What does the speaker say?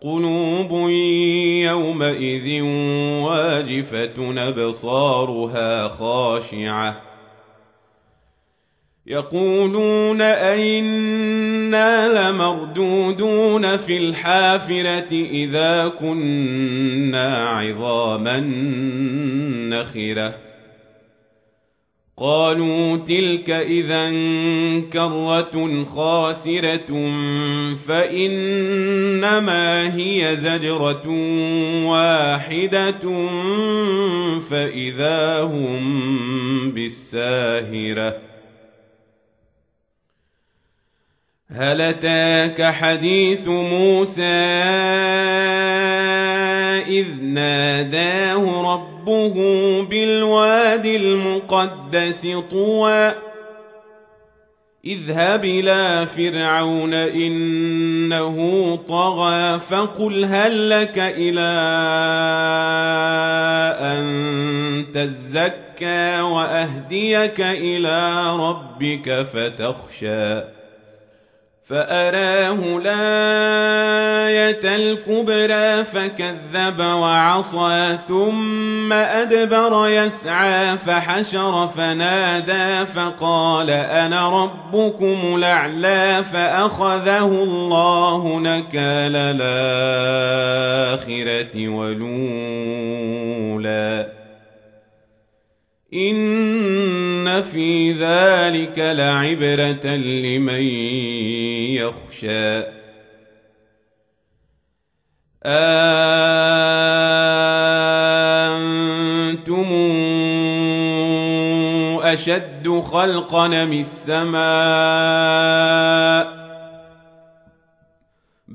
قلوب يومئذ واجفة أبصارها خاشعة. يقولون أئنا لمردودون في الحافرة إذا كنا عظاما نخرة. قالوا تلك اذا كرة خاسرة فإنما هي زجرة واحدة فإذا هم بالساهرة. هل أتاك حديث موسى إذ ناداه رب ربه بالواد المقدس طوى. اذهب إلى فرعون إنه طغى فقل هل لك إلى أن تزكى وأهديك إلى ربك فتخشى. فأراه الآية الكبرى فكذب وعصى ثم أدبر يسعى فحشر فنادى فقال أنا ربكم الأعلى فأخذه الله نكال الآخرة ولولا إن في ذلك لعبرة لمن يخشى. أنتم أشد خلقا من السماء